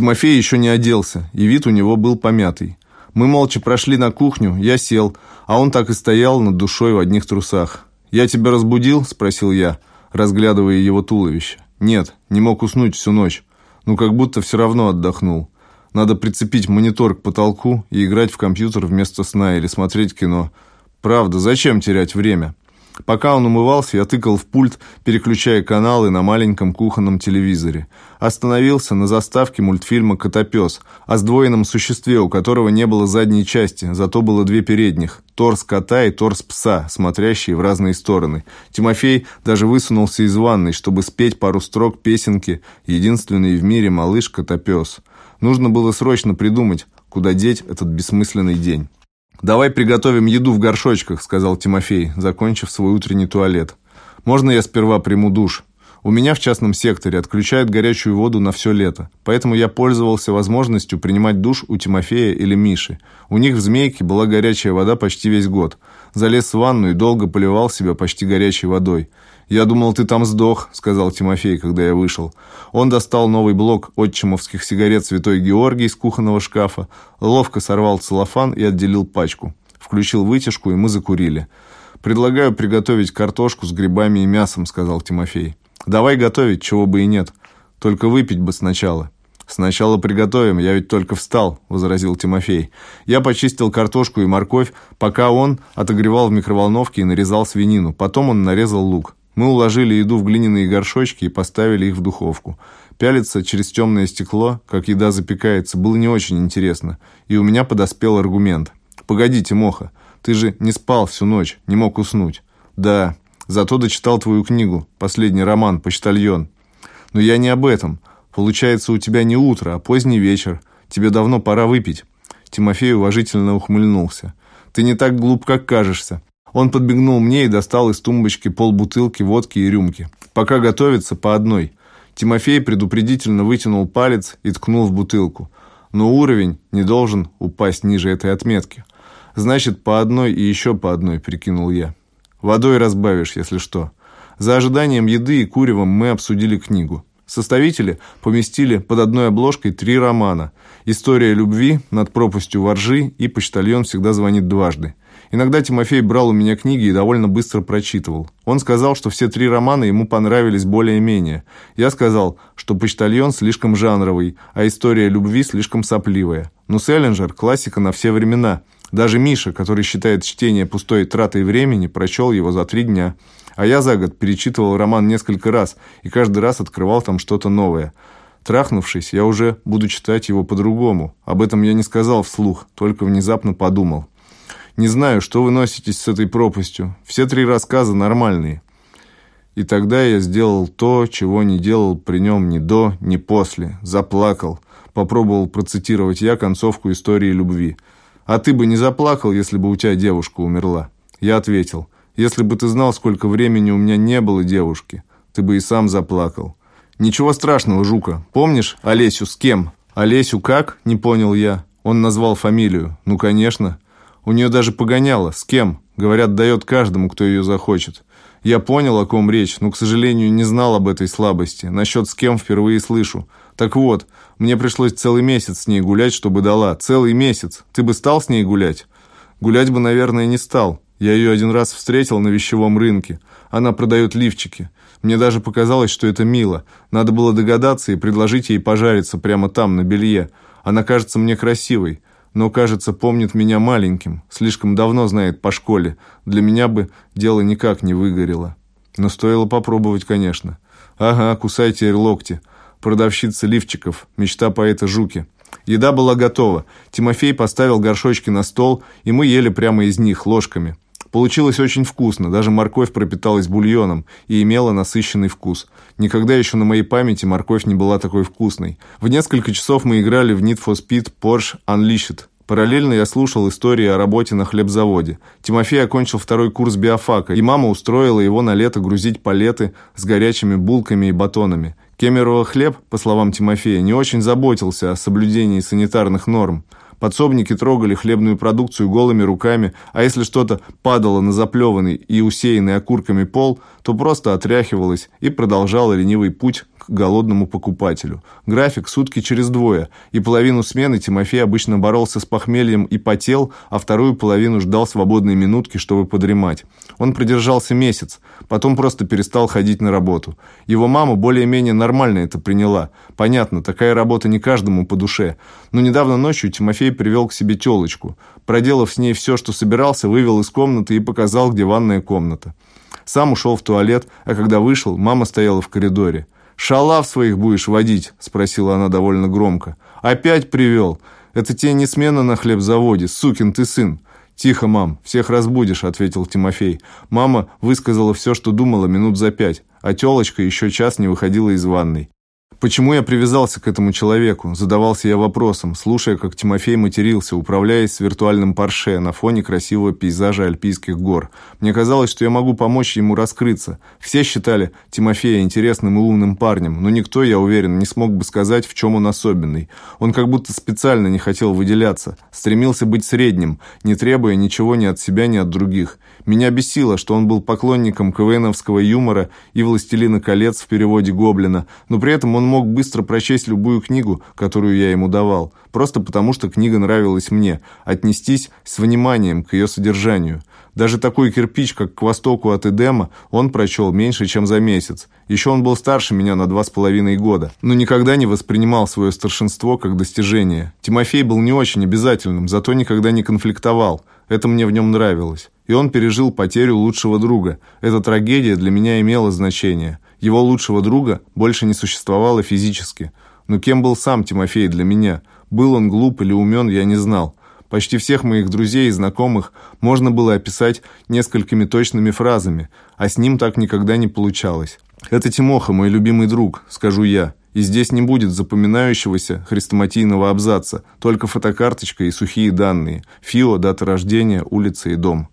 Тимофей еще не оделся, и вид у него был помятый. Мы молча прошли на кухню, я сел, а он так и стоял над душой в одних трусах. «Я тебя разбудил?» – спросил я, разглядывая его туловище. «Нет, не мог уснуть всю ночь. Ну, как будто все равно отдохнул. Надо прицепить монитор к потолку и играть в компьютер вместо сна или смотреть кино. Правда, зачем терять время?» Пока он умывался, я тыкал в пульт, переключая каналы на маленьком кухонном телевизоре. Остановился на заставке мультфильма «Котопес», о сдвоенном существе, у которого не было задней части, зато было две передних – торс кота и торс пса, смотрящие в разные стороны. Тимофей даже высунулся из ванной, чтобы спеть пару строк песенки «Единственный в мире малыш-котопес». Нужно было срочно придумать, куда деть этот бессмысленный день. «Давай приготовим еду в горшочках», — сказал Тимофей, закончив свой утренний туалет. «Можно я сперва приму душ? У меня в частном секторе отключают горячую воду на все лето, поэтому я пользовался возможностью принимать душ у Тимофея или Миши. У них в «Змейке» была горячая вода почти весь год. Залез в ванну и долго поливал себя почти горячей водой. «Я думал, ты там сдох», — сказал Тимофей, когда я вышел. Он достал новый блок отчимовских сигарет «Святой Георгий» из кухонного шкафа, ловко сорвал целлофан и отделил пачку. Включил вытяжку, и мы закурили. «Предлагаю приготовить картошку с грибами и мясом», — сказал Тимофей. «Давай готовить, чего бы и нет. Только выпить бы сначала». «Сначала приготовим, я ведь только встал», — возразил Тимофей. Я почистил картошку и морковь, пока он отогревал в микроволновке и нарезал свинину. Потом он нарезал лук. Мы уложили еду в глиняные горшочки и поставили их в духовку. Пялиться через темное стекло, как еда запекается, было не очень интересно, и у меня подоспел аргумент. «Погоди, Тимоха, ты же не спал всю ночь, не мог уснуть». «Да, зато дочитал твою книгу, последний роман «Почтальон». Но я не об этом. Получается, у тебя не утро, а поздний вечер. Тебе давно пора выпить». Тимофей уважительно ухмыльнулся. «Ты не так глуп, как кажешься. Он подбегнул мне и достал из тумбочки полбутылки водки и рюмки. Пока готовится, по одной. Тимофей предупредительно вытянул палец и ткнул в бутылку. Но уровень не должен упасть ниже этой отметки. Значит, по одной и еще по одной, прикинул я. Водой разбавишь, если что. За ожиданием еды и куревом мы обсудили книгу. Составители поместили под одной обложкой три романа. «История любви», «Над пропастью воржи» и «Почтальон всегда звонит дважды». Иногда Тимофей брал у меня книги и довольно быстро прочитывал. Он сказал, что все три романа ему понравились более-менее. Я сказал, что «Почтальон» слишком жанровый, а «История любви» слишком сопливая. Но «Селлинджер» – классика на все времена. Даже Миша, который считает чтение пустой тратой времени, прочел его за три дня. А я за год перечитывал роман несколько раз и каждый раз открывал там что-то новое. Трахнувшись, я уже буду читать его по-другому. Об этом я не сказал вслух, только внезапно подумал. Не знаю, что вы носитесь с этой пропастью. Все три рассказа нормальные. И тогда я сделал то, чего не делал при нем ни до, ни после. Заплакал. Попробовал процитировать я концовку истории любви. «А ты бы не заплакал, если бы у тебя девушка умерла?» Я ответил. «Если бы ты знал, сколько времени у меня не было девушки, ты бы и сам заплакал». «Ничего страшного, Жука. Помнишь Олесю с кем?» «Олесю как?» – не понял я. Он назвал фамилию. «Ну, конечно». У нее даже погоняло. С кем? Говорят, дает каждому, кто ее захочет. Я понял, о ком речь, но, к сожалению, не знал об этой слабости. Насчет с кем впервые слышу. Так вот, мне пришлось целый месяц с ней гулять, чтобы дала. Целый месяц. Ты бы стал с ней гулять? Гулять бы, наверное, не стал. Я ее один раз встретил на вещевом рынке. Она продает лифчики. Мне даже показалось, что это мило. Надо было догадаться и предложить ей пожариться прямо там, на белье. Она кажется мне красивой но, кажется, помнит меня маленьким, слишком давно знает по школе. Для меня бы дело никак не выгорело. Но стоило попробовать, конечно. Ага, кусайте локти. Продавщица лифчиков, мечта поэта Жуки. Еда была готова. Тимофей поставил горшочки на стол, и мы ели прямо из них, ложками. Получилось очень вкусно, даже морковь пропиталась бульоном и имела насыщенный вкус. Никогда еще на моей памяти морковь не была такой вкусной. В несколько часов мы играли в Need for Speed Porsche Unleashed. Параллельно я слушал истории о работе на хлебзаводе. Тимофей окончил второй курс биофака, и мама устроила его на лето грузить палеты с горячими булками и батонами. Кемерово хлеб, по словам Тимофея, не очень заботился о соблюдении санитарных норм. Подсобники трогали хлебную продукцию голыми руками, а если что-то падало на заплеванный и усеянный окурками пол, то просто отряхивалось и продолжало ленивый путь к голодному покупателю. График сутки через двое, и половину смены Тимофей обычно боролся с похмельем и потел, а вторую половину ждал свободной минутки, чтобы подремать. Он продержался месяц, потом просто перестал ходить на работу. Его мама более-менее нормально это приняла. Понятно, такая работа не каждому по душе. Но недавно ночью Тимофей привел к себе телочку. Проделав с ней все, что собирался, вывел из комнаты и показал, где ванная комната. Сам ушел в туалет, а когда вышел, мама стояла в коридоре. «Шалав своих будешь водить?» – спросила она довольно громко. «Опять привел. Это тебе не смена на хлебзаводе, сукин ты сын». «Тихо, мам, всех разбудишь», – ответил Тимофей. Мама высказала все, что думала минут за пять, а телочка еще час не выходила из ванной. Почему я привязался к этому человеку? Задавался я вопросом, слушая, как Тимофей матерился, управляясь с виртуальным парше на фоне красивого пейзажа Альпийских гор. Мне казалось, что я могу помочь ему раскрыться. Все считали Тимофея интересным и умным парнем, но никто, я уверен, не смог бы сказать, в чем он особенный. Он как будто специально не хотел выделяться, стремился быть средним, не требуя ничего ни от себя, ни от других. Меня бесило, что он был поклонником КВНовского юмора и «Властелина колец» в переводе Гоблина, но при этом он мог быстро прочесть любую книгу, которую я ему давал, просто потому что книга нравилась мне, отнестись с вниманием к ее содержанию. Даже такой кирпич, как «К востоку от Эдема», он прочел меньше, чем за месяц. Еще он был старше меня на два с половиной года, но никогда не воспринимал свое старшинство как достижение. Тимофей был не очень обязательным, зато никогда не конфликтовал. Это мне в нем нравилось. И он пережил потерю лучшего друга. Эта трагедия для меня имела значение. Его лучшего друга больше не существовало физически. Но кем был сам Тимофей для меня? Был он глуп или умен, я не знал. Почти всех моих друзей и знакомых можно было описать несколькими точными фразами, а с ним так никогда не получалось. «Это Тимоха, мой любимый друг», — скажу я. И здесь не будет запоминающегося хрестоматийного абзаца, только фотокарточка и сухие данные. ФИО, дата рождения, улица и дом.